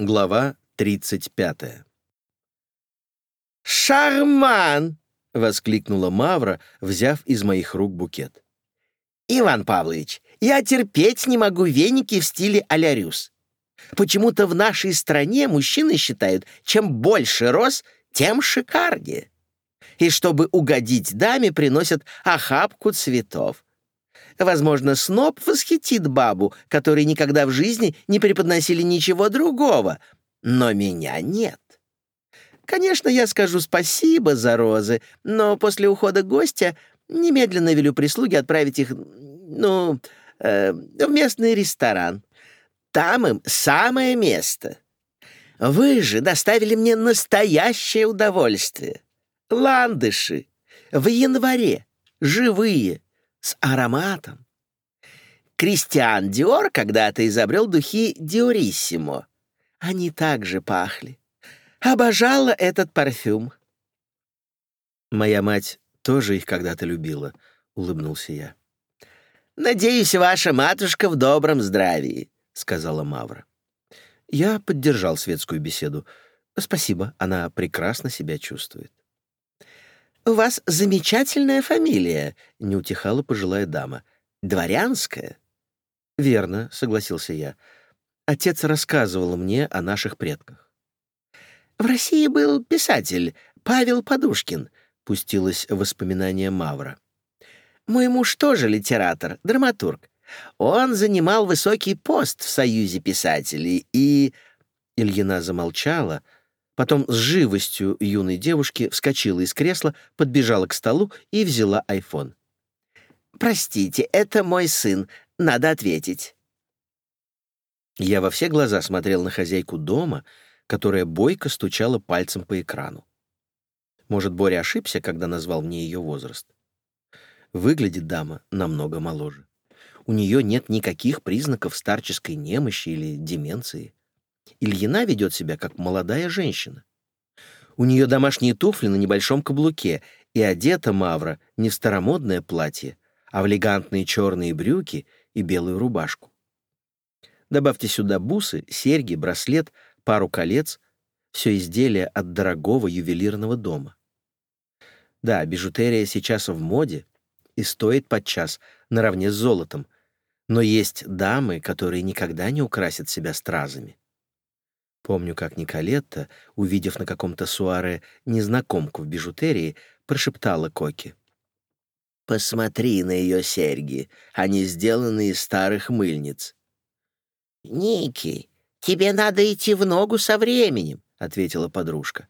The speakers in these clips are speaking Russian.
Глава 35. «Шарман!» — воскликнула Мавра, взяв из моих рук букет. «Иван Павлович, я терпеть не могу веники в стиле а-ля Рюс. Почему-то в нашей стране мужчины считают, чем больше роз, тем шикарнее. И чтобы угодить даме, приносят охапку цветов. Возможно, сноб восхитит бабу, которой никогда в жизни не преподносили ничего другого, но меня нет. Конечно, я скажу спасибо за розы, но после ухода гостя немедленно велю прислуге отправить их, ну, э, в местный ресторан. Там им самое место. Вы же доставили мне настоящее удовольствие. Ландыши в январе, живые, с ароматом. Кристиан Диор когда-то изобрел духи Диориссимо. Они также пахли. Обожала этот парфюм. «Моя мать тоже их когда-то любила», — улыбнулся я. «Надеюсь, ваша матушка в добром здравии», — сказала Мавра. Я поддержал светскую беседу. Спасибо, она прекрасно себя чувствует. «У вас замечательная фамилия», — не утихала пожилая дама. «Дворянская». «Верно», — согласился я. Отец рассказывал мне о наших предках. «В России был писатель Павел Подушкин», — пустилось в воспоминания Мавра. «Мой муж тоже литератор, драматург. Он занимал высокий пост в Союзе писателей и...» Ильина замолчала, потом с живостью юной девушки вскочила из кресла, подбежала к столу и взяла айфон. «Простите, это мой сын. Надо ответить». Я во все глаза смотрел на хозяйку дома, которая бойко стучала пальцем по экрану. Может, Боря ошибся, когда назвал мне ее возраст. Выглядит дама намного моложе. У нее нет никаких признаков старческой немощи или деменции. Ильина ведет себя как молодая женщина. У нее домашние туфли на небольшом каблуке, и одета Мавра не в старомодное платье, а в элегантные черные брюки и белую рубашку. Добавьте сюда бусы, серьги, браслет, пару колец — все изделия от дорогого ювелирного дома. Да, бижутерия сейчас в моде и стоит подчас наравне с золотом, но есть дамы, которые никогда не украсят себя стразами. Помню, как Николетта, увидев на каком-то суаре незнакомку в бижутерии, прошептала Коки. «Посмотри на ее серьги, они сделаны из старых мыльниц». «Ники, тебе надо идти в ногу со временем», — ответила подружка.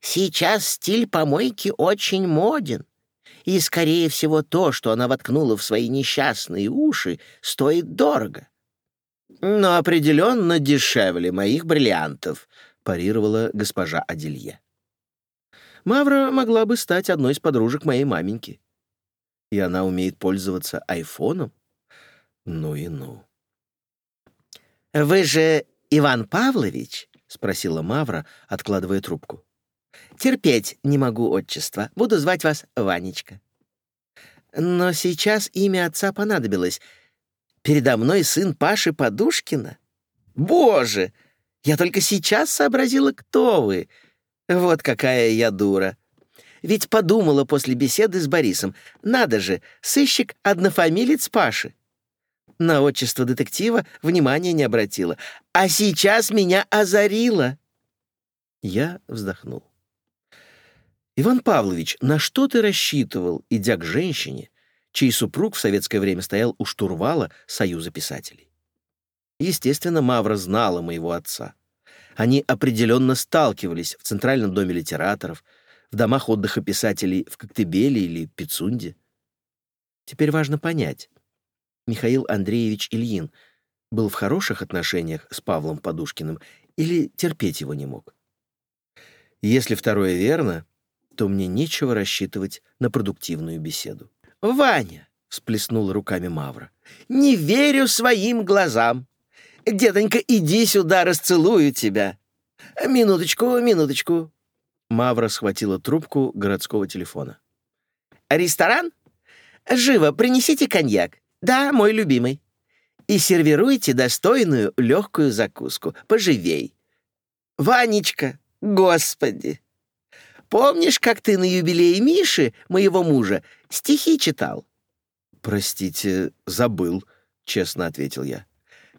«Сейчас стиль помойки очень моден, и, скорее всего, то, что она воткнула в свои несчастные уши, стоит дорого но определенно дешевле моих бриллиантов», — парировала госпожа Аделье. Мавра могла бы стать одной из подружек моей маменьки. И она умеет пользоваться айфоном? Ну и ну. «Вы же Иван Павлович?» — спросила Мавра, откладывая трубку. «Терпеть не могу отчество. Буду звать вас Ванечка». «Но сейчас имя отца понадобилось. Передо мной сын Паши Подушкина? Боже! Я только сейчас сообразила, кто вы. Вот какая я дура. Ведь подумала после беседы с Борисом. Надо же, сыщик однофамилец Паши. На отчество детектива внимания не обратила. А сейчас меня озарило. Я вздохнул. «Иван Павлович, на что ты рассчитывал, идя к женщине, чей супруг в советское время стоял у штурвала Союза писателей. Естественно, Мавра знала моего отца. Они определенно сталкивались в Центральном доме литераторов, в домах отдыха писателей в Коктебеле или Пицунде. Теперь важно понять, Михаил Андреевич Ильин был в хороших отношениях с Павлом Подушкиным или терпеть его не мог. Если второе верно, то мне нечего рассчитывать на продуктивную беседу. «Ваня!» — всплеснул руками Мавра. «Не верю своим глазам! Дедонька, иди сюда, расцелую тебя!» «Минуточку, минуточку!» Мавра схватила трубку городского телефона. «Ресторан? Живо, принесите коньяк. Да, мой любимый. И сервируйте достойную легкую закуску. Поживей. Ванечка, господи! Помнишь, как ты на юбилее Миши, моего мужа, стихи читал?» «Простите, забыл», — честно ответил я.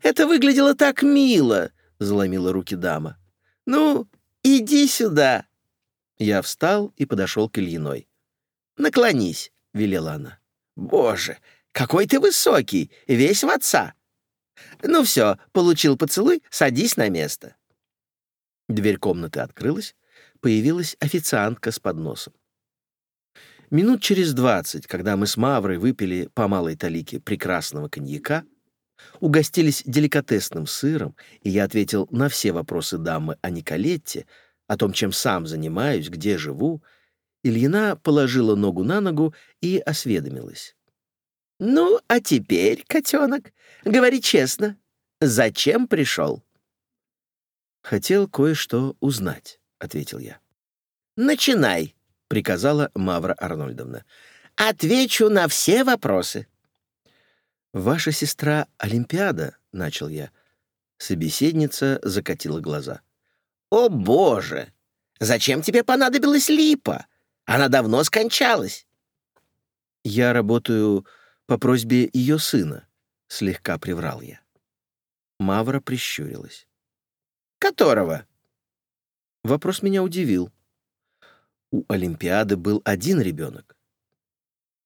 «Это выглядело так мило», — заломила руки дама. «Ну, иди сюда». Я встал и подошел к Ильиной. «Наклонись», — велела она. «Боже, какой ты высокий, весь в отца!» «Ну все, получил поцелуй, садись на место». Дверь комнаты открылась, появилась официантка с подносом. Минут через двадцать, когда мы с Маврой выпили по малой талике прекрасного коньяка, угостились деликатесным сыром, и я ответил на все вопросы дамы о Николетте, о том, чем сам занимаюсь, где живу, Ильина положила ногу на ногу и осведомилась. «Ну, а теперь, котенок, говори честно, зачем пришел?» «Хотел кое-что узнать», — ответил я. «Начинай», — приказала Мавра Арнольдовна. «Отвечу на все вопросы». «Ваша сестра Олимпиада», — начал я. Собеседница закатила глаза. «О, Боже! Зачем тебе понадобилась липа? Она давно скончалась». «Я работаю по просьбе ее сына», — слегка приврал я. Мавра прищурилась. «Которого?» Вопрос меня удивил. У Олимпиады был один ребенок.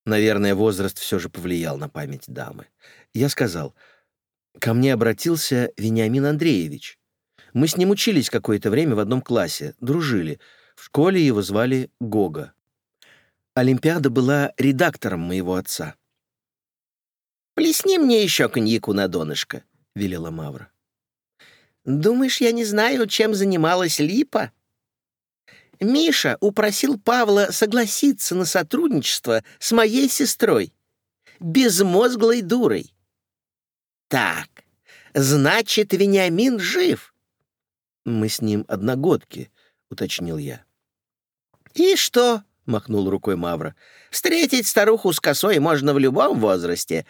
Наверное, возраст все же повлиял на память дамы. Я сказал, ко мне обратился Вениамин Андреевич. Мы с ним учились какое-то время в одном классе, дружили. В школе его звали Гога. Олимпиада была редактором моего отца. «Плесни мне еще коньяку на донышко», — велела Мавра. «Думаешь, я не знаю, чем занималась Липа?» Миша упросил Павла согласиться на сотрудничество с моей сестрой, безмозглой дурой. «Так, значит, Вениамин жив?» «Мы с ним одногодки», — уточнил я. «И что?» — махнул рукой Мавра. «Встретить старуху с косой можно в любом возрасте.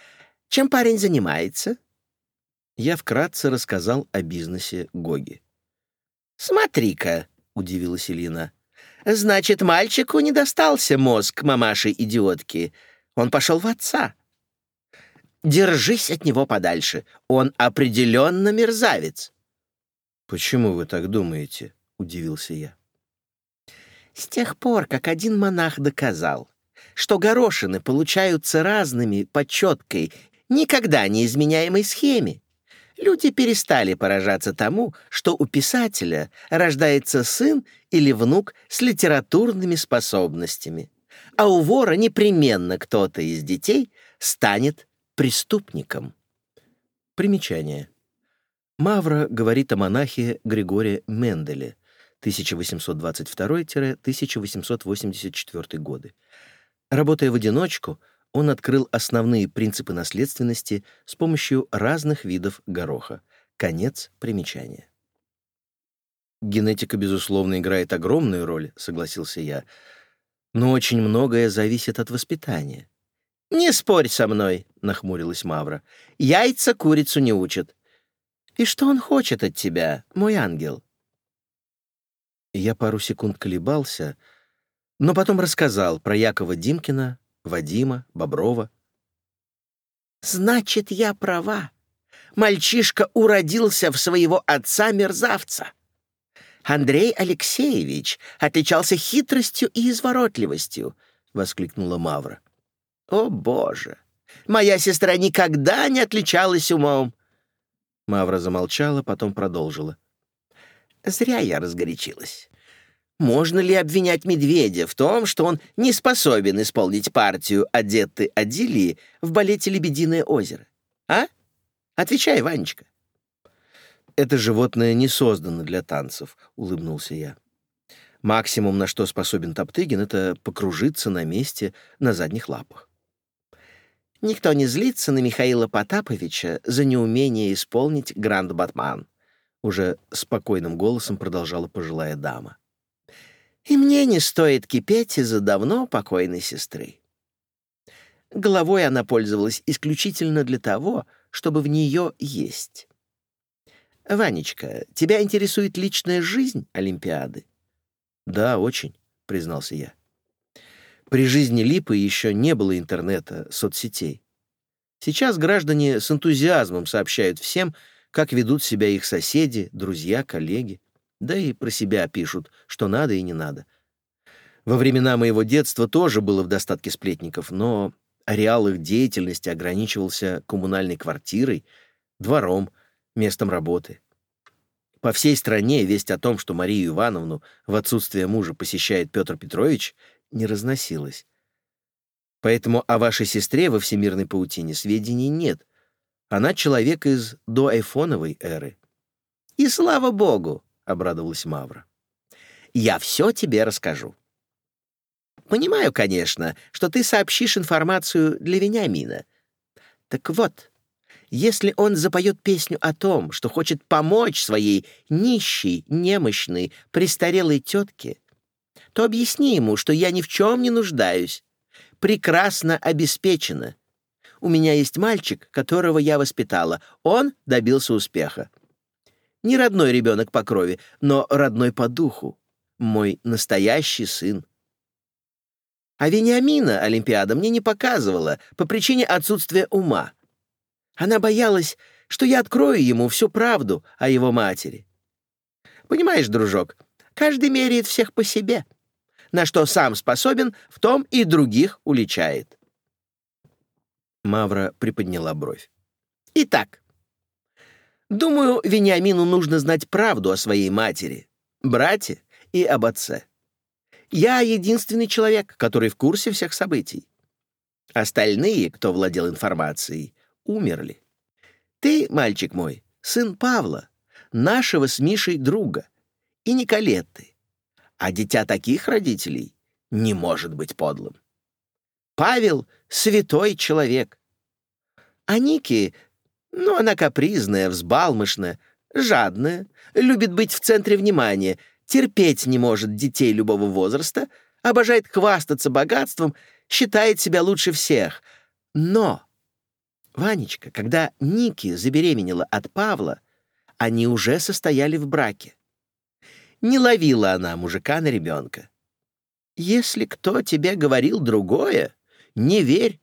Чем парень занимается?» Я вкратце рассказал о бизнесе Гоги. «Смотри-ка», — удивилась Элина. «Значит, мальчику не достался мозг мамаши-идиотки. Он пошел в отца. Держись от него подальше. Он определенно мерзавец». «Почему вы так думаете?» — удивился я. «С тех пор, как один монах доказал, что горошины получаются разными по четкой никогда не изменяемой схеме. Люди перестали поражаться тому, что у писателя рождается сын или внук с литературными способностями, а у вора непременно кто-то из детей станет преступником. Примечание. Мавра говорит о монахе Григоре Менделе 1822-1884 годы. Работая в одиночку, он открыл основные принципы наследственности с помощью разных видов гороха. Конец примечания. Генетика, безусловно, играет огромную роль, согласился я. Но очень многое зависит от воспитания. «Не спорь со мной», — нахмурилась Мавра. «Яйца курицу не учат. И что он хочет от тебя, мой ангел?» Я пару секунд колебался, но потом рассказал про Якова Димкина, Вадима, Боброва. «Значит, я права. Мальчишка уродился в своего отца-мерзавца. Андрей Алексеевич отличался хитростью и изворотливостью», — воскликнула Мавра. «О, Боже! Моя сестра никогда не отличалась умом!» Мавра замолчала, потом продолжила. «Зря я разгорячилась. Можно ли обвинять Медведя в том, что он не способен исполнить партию «Одетты Адилии» в балете «Лебединое озеро»? А? Отвечай, Ванечка. «Это животное не создано для танцев», — улыбнулся я. Максимум, на что способен Топтыгин, это покружиться на месте на задних лапах. Никто не злится на Михаила Потаповича за неумение исполнить «Гранд Батман», уже спокойным голосом продолжала пожилая дама. И мне не стоит кипеть из-за давно покойной сестры. Головой она пользовалась исключительно для того, чтобы в нее есть. «Ванечка, тебя интересует личная жизнь Олимпиады?» «Да, очень», — признался я. При жизни Липы еще не было интернета, соцсетей. Сейчас граждане с энтузиазмом сообщают всем, как ведут себя их соседи, друзья, коллеги. Да и про себя пишут, что надо и не надо. Во времена моего детства тоже было в достатке сплетников, но ареал их деятельности ограничивался коммунальной квартирой, двором, местом работы. По всей стране весть о том, что Марию Ивановну в отсутствие мужа посещает Петр Петрович, не разносилась. Поэтому о вашей сестре во всемирной паутине сведений нет. Она человек из доайфоновой эры. «И слава богу!» — обрадовалась Мавра. «Я все тебе расскажу. Понимаю, конечно, что ты сообщишь информацию для Вениамина. Так вот, если он запоет песню о том, что хочет помочь своей нищей, немощной, престарелой тетке, то объясни ему, что я ни в чем не нуждаюсь, прекрасно обеспечена. У меня есть мальчик, которого я воспитала. Он добился успеха. Не родной ребенок по крови, но родной по духу. Мой настоящий сын. А Вениамина Олимпиада мне не показывала по причине отсутствия ума. Она боялась, что я открою ему всю правду о его матери. Понимаешь, дружок, каждый меряет всех по себе на что сам способен, в том и других уличает. Мавра приподняла бровь. Итак, думаю, Вениамину нужно знать правду о своей матери, брате и об отце. Я единственный человек, который в курсе всех событий. Остальные, кто владел информацией, умерли. Ты, мальчик мой, сын Павла, нашего с Мишей друга, и Николетты. А дитя таких родителей не может быть подлым. Павел — святой человек. А Ники, ну, она капризная, взбалмошная, жадная, любит быть в центре внимания, терпеть не может детей любого возраста, обожает хвастаться богатством, считает себя лучше всех. Но, Ванечка, когда Ники забеременела от Павла, они уже состояли в браке. Не ловила она мужика на ребенка. Если кто тебе говорил другое, не верь.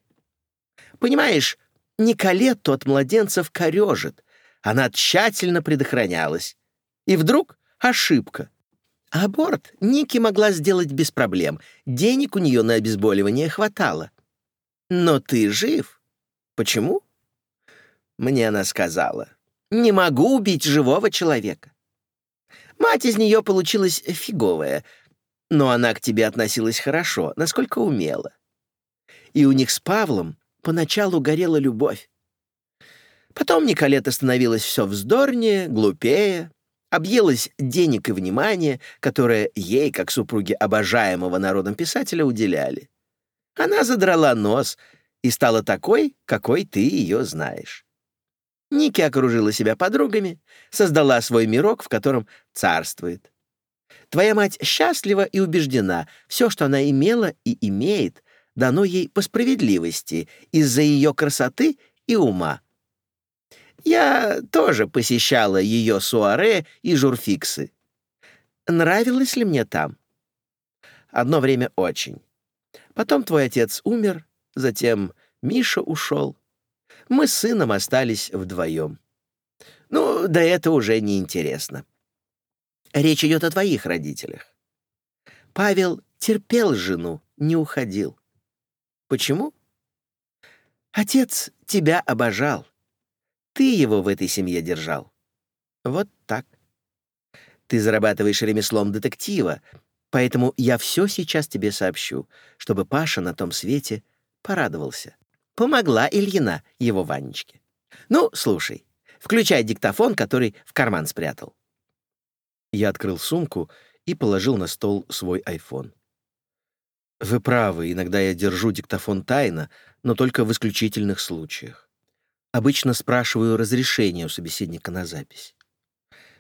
Понимаешь, Николет тот младенцев корежит. Она тщательно предохранялась. И вдруг ошибка. Аборт Ники могла сделать без проблем. Денег у нее на обезболивание хватало. Но ты жив. Почему? Мне она сказала. Не могу убить живого человека. Мать из нее получилась фиговая, но она к тебе относилась хорошо, насколько умела. И у них с Павлом поначалу горела любовь. Потом Николета становилась все вздорнее, глупее, объелась денег и внимания, которое ей, как супруге обожаемого народом писателя, уделяли. Она задрала нос и стала такой, какой ты ее знаешь. Ники окружила себя подругами, создала свой мирок, в котором царствует. Твоя мать счастлива и убеждена. Все, что она имела и имеет, дано ей по справедливости из-за ее красоты и ума. Я тоже посещала ее суаре и журфиксы. Нравилось ли мне там? Одно время очень. Потом твой отец умер, затем Миша ушел мы с сыном остались вдвоем. Ну, да это уже не интересно. Речь идет о твоих родителях. Павел терпел жену, не уходил. Почему? Отец тебя обожал. Ты его в этой семье держал. Вот так. Ты зарабатываешь ремеслом детектива, поэтому я все сейчас тебе сообщу, чтобы Паша на том свете порадовался помогла Ильина его Ванечке. «Ну, слушай, включай диктофон, который в карман спрятал». Я открыл сумку и положил на стол свой iPhone. Вы правы, иногда я держу диктофон тайно, но только в исключительных случаях. Обычно спрашиваю разрешение у собеседника на запись.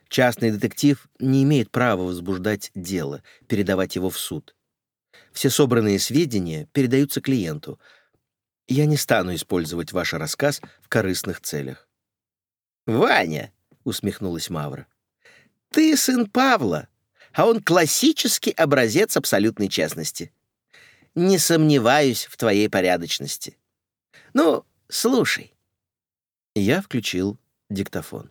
Частный детектив не имеет права возбуждать дело, передавать его в суд. Все собранные сведения передаются клиенту — я не стану использовать ваш рассказ в корыстных целях. «Ваня, — усмехнулась Мавра. «Ты сын Павла, а он классический образец абсолютной честности. Не сомневаюсь в твоей порядочности. Ну, слушай». Я включил диктофон.